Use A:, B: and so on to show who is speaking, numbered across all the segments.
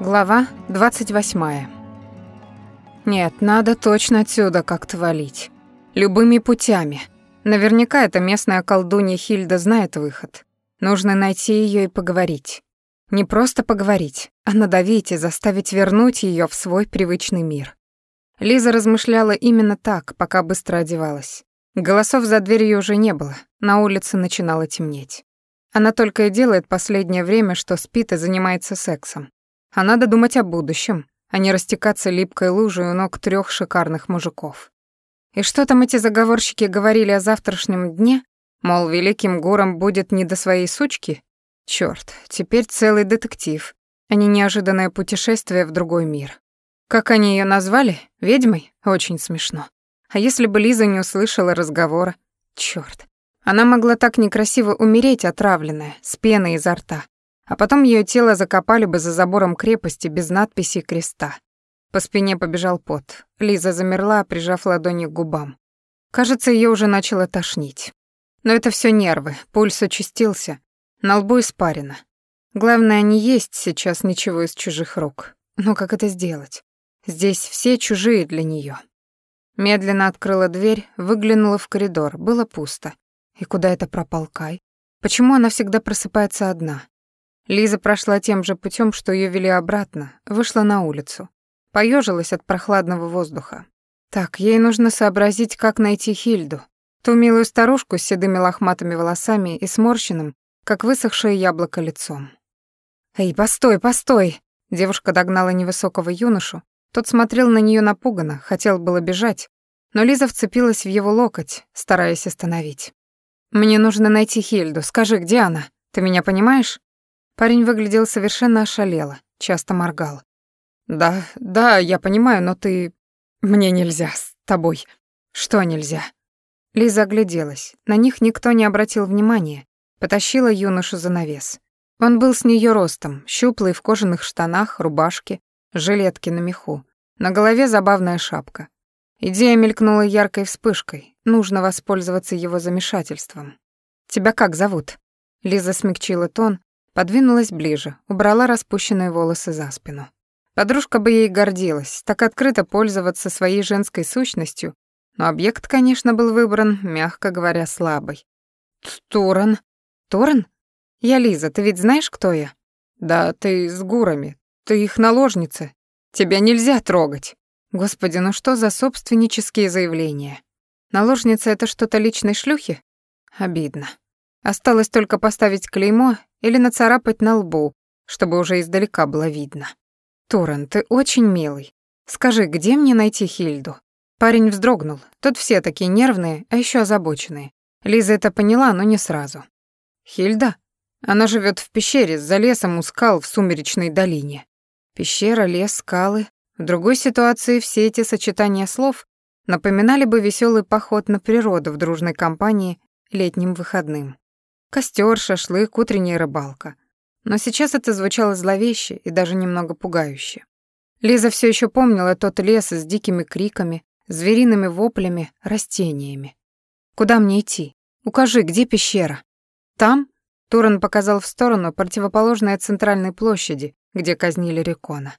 A: Глава 28. Нет, надо точно отсюда как-то валить. Любыми путями. Наверняка эта местная колдунья Хильда знает выход. Нужно найти ее и поговорить. Не просто поговорить, а надавить и заставить вернуть ее в свой привычный мир. Лиза размышляла именно так, пока быстро одевалась. Голосов за дверью уже не было, на улице начинало темнеть. Она только и делает последнее время, что спит и занимается сексом. А надо думать о будущем, а не растекаться липкой лужей у ног трех шикарных мужиков. И что там эти заговорщики говорили о завтрашнем дне? Мол, великим гором будет не до своей сучки? Чёрт, теперь целый детектив, а не неожиданное путешествие в другой мир. Как они её назвали? Ведьмой? Очень смешно. А если бы Лиза не услышала разговора? Чёрт. Она могла так некрасиво умереть, отравленная, с пеной изо рта а потом ее тело закопали бы за забором крепости без надписи креста. По спине побежал пот. Лиза замерла, прижав ладони к губам. Кажется, ее уже начало тошнить. Но это все нервы, пульс участился, на лбу испарено. Главное, не есть сейчас ничего из чужих рук. Но как это сделать? Здесь все чужие для нее. Медленно открыла дверь, выглянула в коридор. Было пусто. И куда это пропал Кай? Почему она всегда просыпается одна? Лиза прошла тем же путем, что ее вели обратно, вышла на улицу. Поежилась от прохладного воздуха. Так, ей нужно сообразить, как найти Хильду, ту милую старушку с седыми лохматыми волосами и сморщенным, как высохшее яблоко лицом. «Эй, постой, постой!» Девушка догнала невысокого юношу. Тот смотрел на нее напуганно, хотел было бежать, но Лиза вцепилась в его локоть, стараясь остановить. «Мне нужно найти Хильду. Скажи, где она? Ты меня понимаешь?» Парень выглядел совершенно ошалело, часто моргал. «Да, да, я понимаю, но ты... Мне нельзя с тобой. Что нельзя?» Лиза огляделась. На них никто не обратил внимания. Потащила юношу за навес. Он был с нее ростом, щуплый в кожаных штанах, рубашке, жилетке на меху. На голове забавная шапка. Идея мелькнула яркой вспышкой. Нужно воспользоваться его замешательством. «Тебя как зовут?» Лиза смягчила тон, Подвинулась ближе, убрала распущенные волосы за спину. Подружка бы ей гордилась, так открыто пользоваться своей женской сущностью, но объект, конечно, был выбран, мягко говоря, слабый. «Туран? Туран? Я Лиза, ты ведь знаешь, кто я?» «Да, ты с гурами. Ты их наложница. Тебя нельзя трогать». Господи, ну что за собственнические заявления? Наложница — это что-то личной шлюхи? Обидно. Осталось только поставить клеймо или нацарапать на лбу, чтобы уже издалека было видно. «Туран, ты очень милый. Скажи, где мне найти Хильду?» Парень вздрогнул. Тут все такие нервные, а еще озабоченные. Лиза это поняла, но не сразу. «Хильда? Она живет в пещере за лесом у скал в сумеречной долине. Пещера, лес, скалы. В другой ситуации все эти сочетания слов напоминали бы веселый поход на природу в дружной компании летним выходным. Костер, шашлык, утренняя рыбалка. Но сейчас это звучало зловеще и даже немного пугающе. Лиза все еще помнила тот лес с дикими криками, звериными воплями, растениями. «Куда мне идти? Укажи, где пещера?» «Там?» — Туран показал в сторону, противоположной от центральной площади, где казнили Рекона.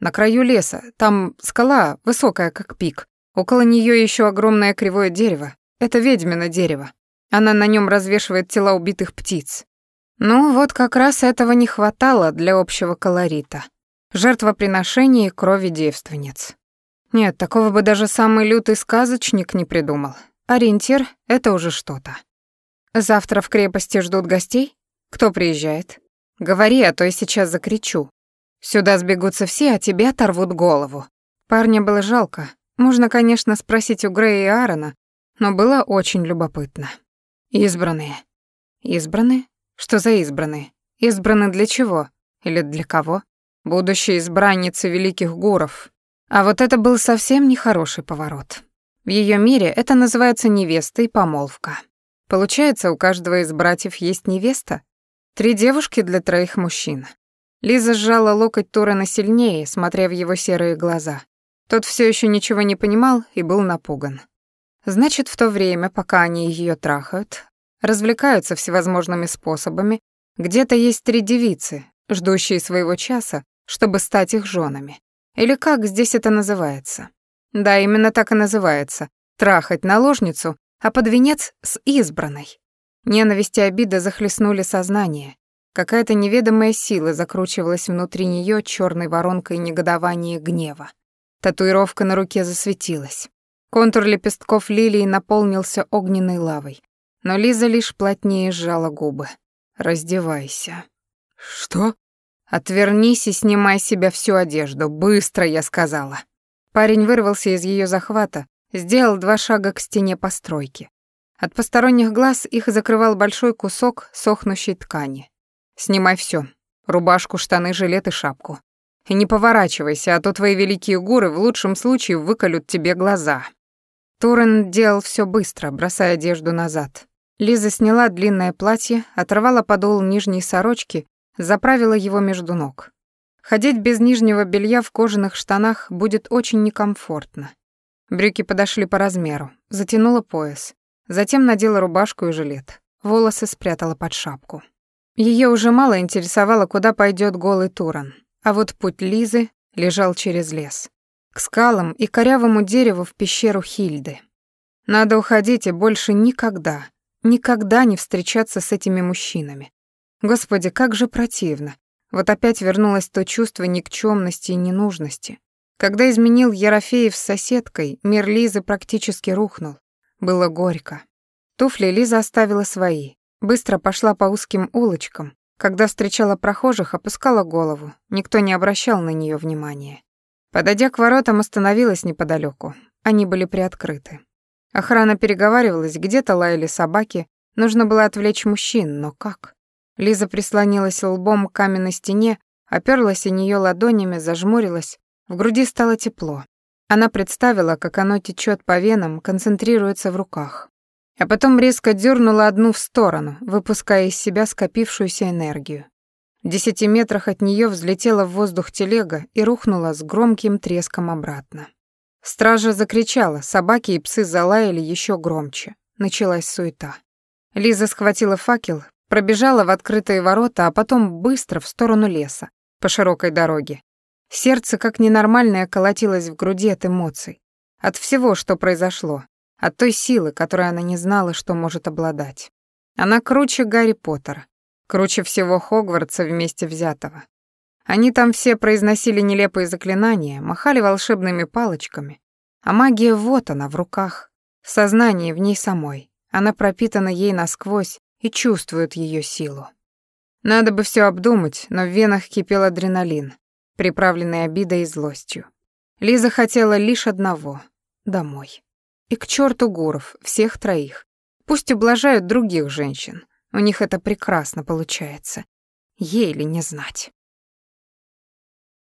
A: «На краю леса, там скала, высокая, как пик. Около нее еще огромное кривое дерево. Это ведьмино дерево. Она на нем развешивает тела убитых птиц. Ну, вот как раз этого не хватало для общего колорита. Жертвоприношение крови девственниц. Нет, такого бы даже самый лютый сказочник не придумал. Ориентир — это уже что-то. Завтра в крепости ждут гостей? Кто приезжает? Говори, а то я сейчас закричу. Сюда сбегутся все, а тебе оторвут голову. Парня было жалко. Можно, конечно, спросить у Грея и Аарона, но было очень любопытно. Избранные. Избранные? Что за избранные? Избраны для чего? Или для кого? Будущие избранницы великих гуров. А вот это был совсем нехороший поворот. В ее мире это называется невеста и помолвка. Получается, у каждого из братьев есть невеста? Три девушки для троих мужчин. Лиза сжала локоть Турана сильнее, смотря в его серые глаза. Тот все еще ничего не понимал и был напуган. Значит, в то время, пока они ее трахают, развлекаются всевозможными способами, где-то есть три девицы, ждущие своего часа, чтобы стать их женами. Или как здесь это называется? Да, именно так и называется. Трахать наложницу, а под венец с избранной. Ненависть и обида захлестнули сознание. Какая-то неведомая сила закручивалась внутри нее черной воронкой негодования и гнева. Татуировка на руке засветилась. Контур лепестков лилии наполнился огненной лавой. Но Лиза лишь плотнее сжала губы. «Раздевайся».
B: «Что?»
A: «Отвернись и снимай с себя всю одежду. Быстро, я сказала». Парень вырвался из ее захвата, сделал два шага к стене постройки. От посторонних глаз их закрывал большой кусок сохнущей ткани. «Снимай все: Рубашку, штаны, жилет и шапку. И не поворачивайся, а то твои великие гуры в лучшем случае выколют тебе глаза». Турен делал все быстро, бросая одежду назад. Лиза сняла длинное платье, оторвала подол нижней сорочки, заправила его между ног. Ходить без нижнего белья в кожаных штанах будет очень некомфортно. Брюки подошли по размеру, затянула пояс. Затем надела рубашку и жилет. Волосы спрятала под шапку. Ее уже мало интересовало, куда пойдет голый Туран. А вот путь Лизы лежал через лес. К скалам и корявому дереву в пещеру Хильды. Надо уходить и больше никогда, никогда не встречаться с этими мужчинами. Господи, как же противно. Вот опять вернулось то чувство никчемности и ненужности. Когда изменил Ерофеев с соседкой, мир Лизы практически рухнул. Было горько. Туфли Лиза оставила свои. Быстро пошла по узким улочкам. Когда встречала прохожих, опускала голову. Никто не обращал на нее внимания. Подойдя к воротам, остановилась неподалеку. Они были приоткрыты. Охрана переговаривалась, где-то лаяли собаки. Нужно было отвлечь мужчин, но как? Лиза прислонилась лбом к каменной стене, оперлась о нее ладонями, зажмурилась, в груди стало тепло. Она представила, как оно течет по венам, концентрируется в руках. А потом резко дернула одну в сторону, выпуская из себя скопившуюся энергию. В десяти метрах от нее взлетела в воздух телега и рухнула с громким треском обратно. Стража закричала, собаки и псы залаяли еще громче. Началась суета. Лиза схватила факел, пробежала в открытые ворота, а потом быстро в сторону леса, по широкой дороге. Сердце как ненормальное колотилось в груди от эмоций, от всего, что произошло, от той силы, которой она не знала, что может обладать. Она круче Гарри Поттера, круче всего Хогвартса вместе взятого. Они там все произносили нелепые заклинания, махали волшебными палочками, а магия вот она, в руках, в сознании, в ней самой. Она пропитана ей насквозь и чувствует ее силу. Надо бы все обдумать, но в венах кипел адреналин приправленный обидой и злостью. Лиза хотела лишь одного — домой. И к черту Гуров, всех троих. Пусть ублажают других женщин. У них это прекрасно получается. Ей ли не знать.